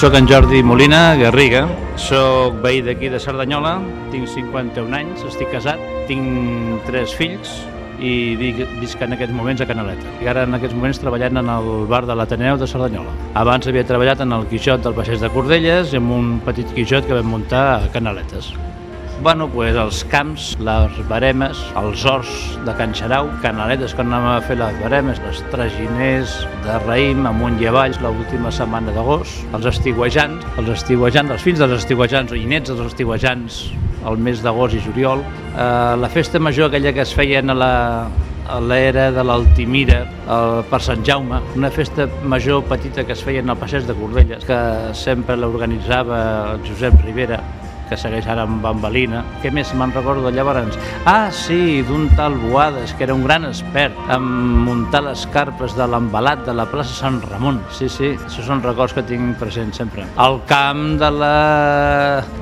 Soc en Jordi Molina Garriga, soc veí d'aquí de Cerdanyola, tinc 51 anys, estic casat, tinc tres fills i visc en aquests moments a Canaleta. I ara en aquests moments treballant en el bar de l'Ateneu de Cerdanyola. Abans havia treballat en el Quixot del Passeig de Cordelles i en un petit Quixot que vam muntar a Canaletes. Bueno, pues els camps, les baremes, els horts de Can Xarau, canaletes que anàvem a fer les baremes, les traginers de raïm amunt i avall l'última setmana d'agost, els estiuejants, els estiuejants, els fills dels estiuejants i nets dels estiuejants al mes d'agost i juliol, eh, la festa major aquella que es feien a la, a l'era de l'Altimira el, per Sant Jaume, una festa major petita que es feia al passeig de Cordelles, que sempre l'organitzava el Josep Rivera, que segueix ara amb Bambalina. Què més me'n recordo llavors? Ah, sí, d'un tal Boades, que era un gran expert en muntar les carpes de l'embalat de la plaça Sant Ramon. Sí, sí, això són records que tinc present sempre. Al camp de la,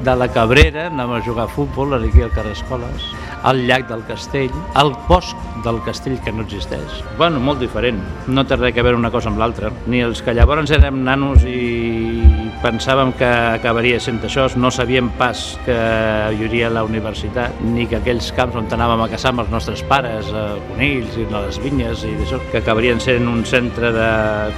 de la Cabrera, anàvem a jugar a futbol, aquí al carrer Escoles, al llac del Castell, al bosc del Castell, que no existeix. Bueno, molt diferent. No té res a veure una cosa amb l'altra. Ni els que llavors érem nanos i pensàvem que acabaria sent això, no sabíem pas que hi hauria la universitat, ni que aquells camps on anàvem a caçar amb els nostres pares, a Conills i a les vinyes i d'això, que acabarien sent un centre de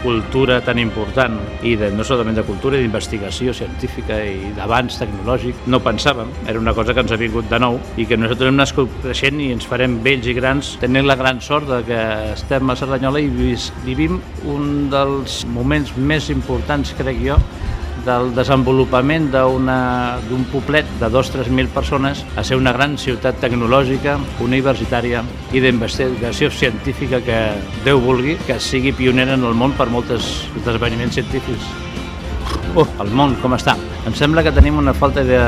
cultura tan important i de, no solament de cultura, d'investigació científica i d'avanç tecnològic. No pensàvem, era una cosa que ens ha vingut de nou i que nosaltres hem nascut creixent i ens farem vells i grans tenint la gran sort de que estem a Cerdanyola i vivim un dels moments més importants, crec jo, del desenvolupament d'un poblet de 2-3 mil persones a ser una gran ciutat tecnològica, universitària i d'investigació científica que Déu vulgui que sigui pionera en el món per molts esdeveniments científics. Oh, el món, com està? Em sembla que tenim una falta de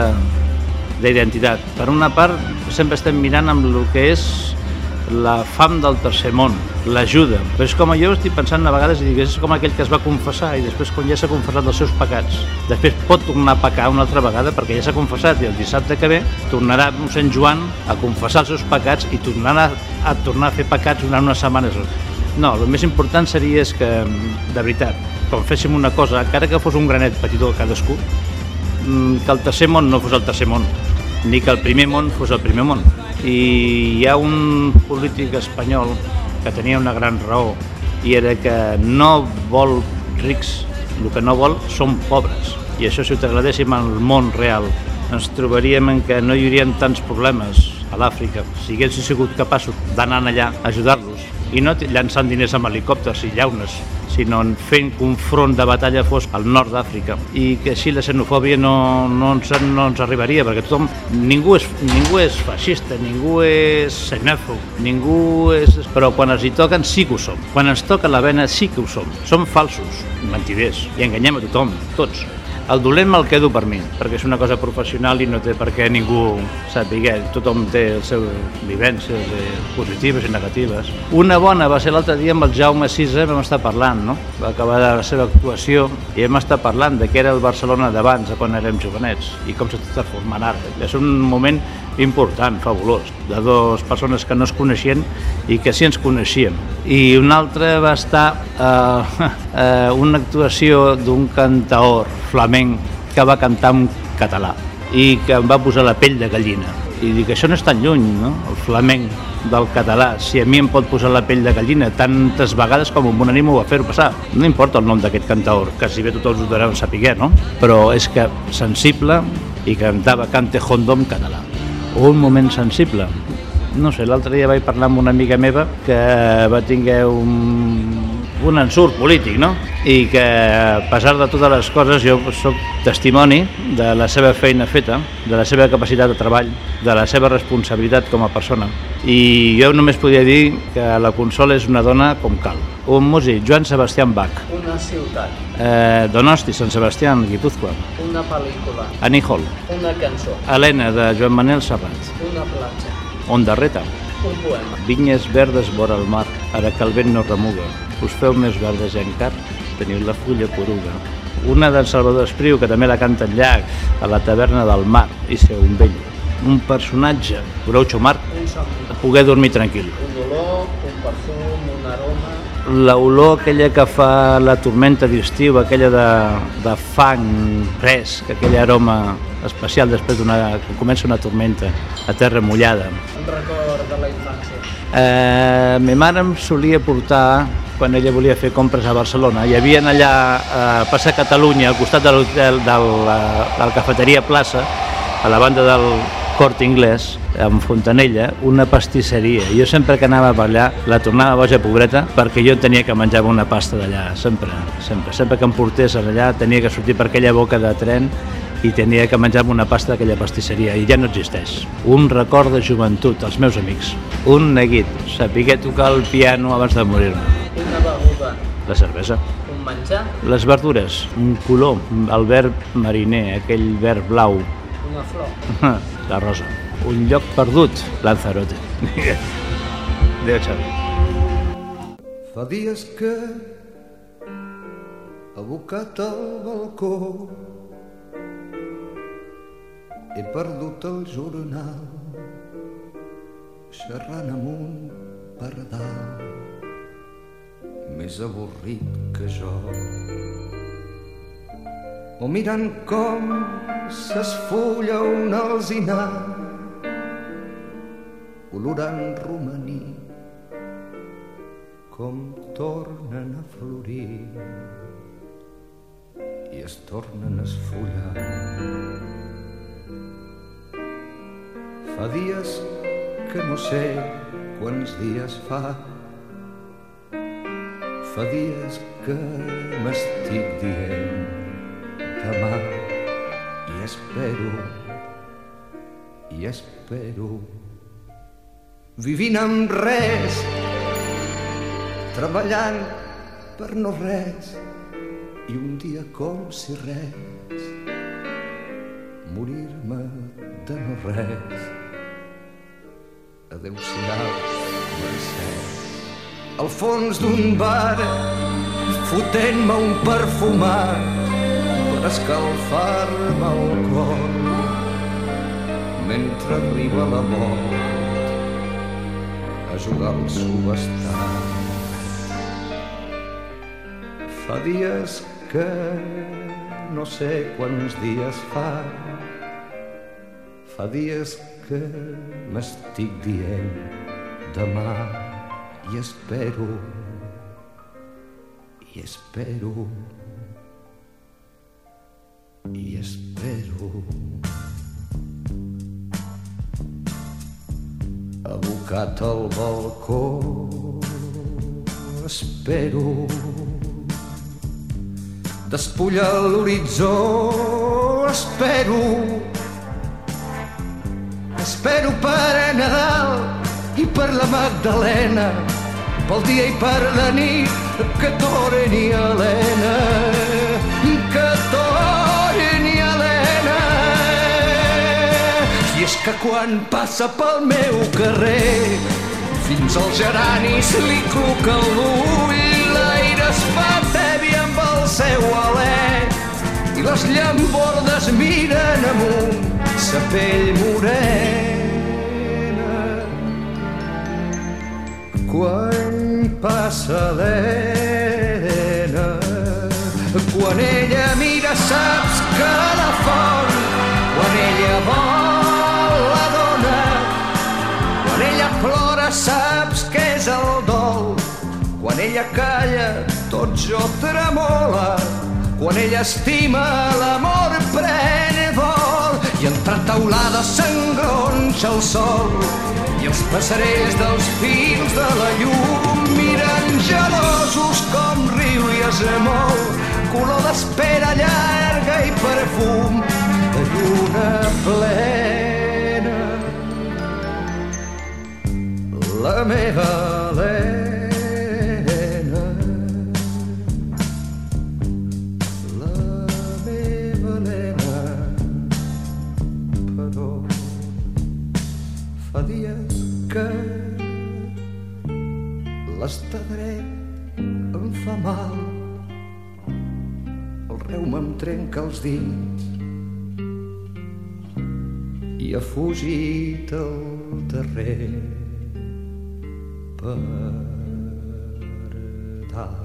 d'identitat. Per una part, sempre estem mirant amb el que és la fam del tercer món, l'ajuda. Però és com jo estic pensant a vegades i és com aquell que es va confessar i després quan ja s'ha confessat els seus pecats, després pot tornar a pecar una altra vegada perquè ja s'ha confessat i el dissabte que ve tornarà mossèn Joan a confessar els seus pecats i tornarà a tornar a fer pecats durant unes setmanes. No, el més important seria és que, de veritat, quan féssim una cosa, encara que fos un granet petitó cadascú, mm, que el tercer món no fos el tercer món, ni que el primer món fos el primer món. I hi ha un polític espanyol que tenia una gran raó i era que no vol rics, el que no vol són pobres. I això si ho trasladéssim al món real ens trobaríem en que no hi haurien tants problemes a l'Àfrica si haguéssim sigut capaços d'anar allà a ajudar-los i no llançant diners amb helicòpters i llaunes, sinó en fent un front de batalla fos al nord d'Àfrica. I que així la xenofòbia no, no, ens, no ens arribaria perquè tothom, ningú és, ningú és feixista, ningú és xenòfob, ningú és... però quan ens hi toquen sí que ho som. Quan ens toca la vena sí que ho som. Som falsos, mentiders i enganyem a tothom, tots el dolent me'l quedo per mi, perquè és una cosa professional i no té per què ningú sàpiga. Tothom té les seves vivències eh, positives i negatives. Una bona va ser l'altre dia amb el Jaume Sisa, vam estar parlant, no? Va acabar la seva actuació i vam estar parlant de què era el Barcelona d'abans, quan érem jovenets, i com s'està transformant ara. És un moment important, fabulós, de dues persones que no es coneixien i que sí ens coneixíem. I un altre va estar eh, eh, una actuació d'un cantaor flamenc que va cantar en català i que em va posar la pell de gallina. I dic, això no és tan lluny, no?, el flamenc del català. Si a mi em pot posar la pell de gallina tantes vegades com un ànimo va fer-ho passar. No importa el nom d'aquest cantaor, que si bé tots ho devem saber, no? Però és que sensible i cantava Cante Hondo en català. Un moment sensible. No sé, l'altre dia vaig parlar amb una amiga meva que va tinguer un un ensurt polític, no? I que, a pesar de totes les coses, jo sóc testimoni de la seva feina feta, de la seva capacitat de treball, de la seva responsabilitat com a persona. I jo només podria dir que la Consol és una dona com cal. Un músic, Joan Sebastián Bach, Una ciutat, eh, Donosti, Sant Sebastián, Guipúzcoa, una pel·lícula, Annie Hall, una cançó, Helena, de Joan Manel Serrat, una platja, Onda Reta, un poema, Vinyes verdes vora el mar, ara que el vent no remuga. Us feu més verdes encara, teniu la fulla poruga. Una d'en Salvador Espriu, que també la canta en llac, a la taverna del mar, i ser un vell. Un personatge, Groucho somni, poder dormir tranquil. un olor, un perfum, un aroma, L'olor aquella que fa la tormenta d'estiu, aquella de, de fang fresc, aquell aroma especial després d'una... comença una tormenta a terra mullada. un record de la infància. Eh, ma mare em solia portar quan ella volia fer compres a Barcelona. Hi havia allà a Plaça Catalunya, al costat de l'hotel de la, de la cafeteria Plaça, a la banda del Cort Inglès, en Fontanella, una pastisseria. Jo sempre que anava per allà la tornava boja pobreta perquè jo tenia que menjar una pasta d'allà, sempre, sempre. Sempre que em portés allà tenia que sortir per aquella boca de tren i tenia que menjar una pasta d'aquella pastisseria i ja no existeix. Un record de joventut, els meus amics. Un neguit, sapigué tocar el piano abans de morir-me. Una beguda, La cervesa. un menjar, Les verdures, un color, el verd mariner, aquell verd blau, una flor, la rosa. Un lloc perdut, Lanzarote. Adéu, Xavi. Fa dies que abocat al balcó he perdut el jornal xerrant amb un pardal més avorrit que jo o mirant com s'esfulla un alzinar olorant romaní com tornen a florir i es tornen a esfollar. Fa dies que no sé quants dies fa. Fa dies que m'estic dient demà i espero, i espero vivint amb res treballant per no res i un dia com si res morir-me de no res adeu-siau Mercè al fons d'un bar fotent-me un perfumat per escalfar-me el cor mentre arriba la mort a jugar al subestat Fa dies que no sé quants dies fa. Fa dies m'estic dient demà i espero, i espero, i espero. Abocat al balcó, espero despulla l'horitzó espero espero per a Nadal i per la Magdalena. Pel dia i per la nit que torni Helena. Que torni Helena. I és que quan passa pel meu carrer fins als geranis li cluca l'ull l'aire es fa tebi amb el seu alè les llambordes miren amunt sa pell morena. Quan passa l'Helena quan ella mira saps que la font quan ella vol la dona quan ella plora saps que és el dol quan ella calla tot jo tremola quan ella estima l'amor pren vol i entre taulades s'engronxa el sol i els passarells dels fils de la llum miren gelosos com pensa molt, color d'espera llarga i perfum de lluna plena. La meva Helena, l'estar dret em fa mal el reuma em trenca els dits i ha fugit al darrer per dalt.